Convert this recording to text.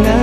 sana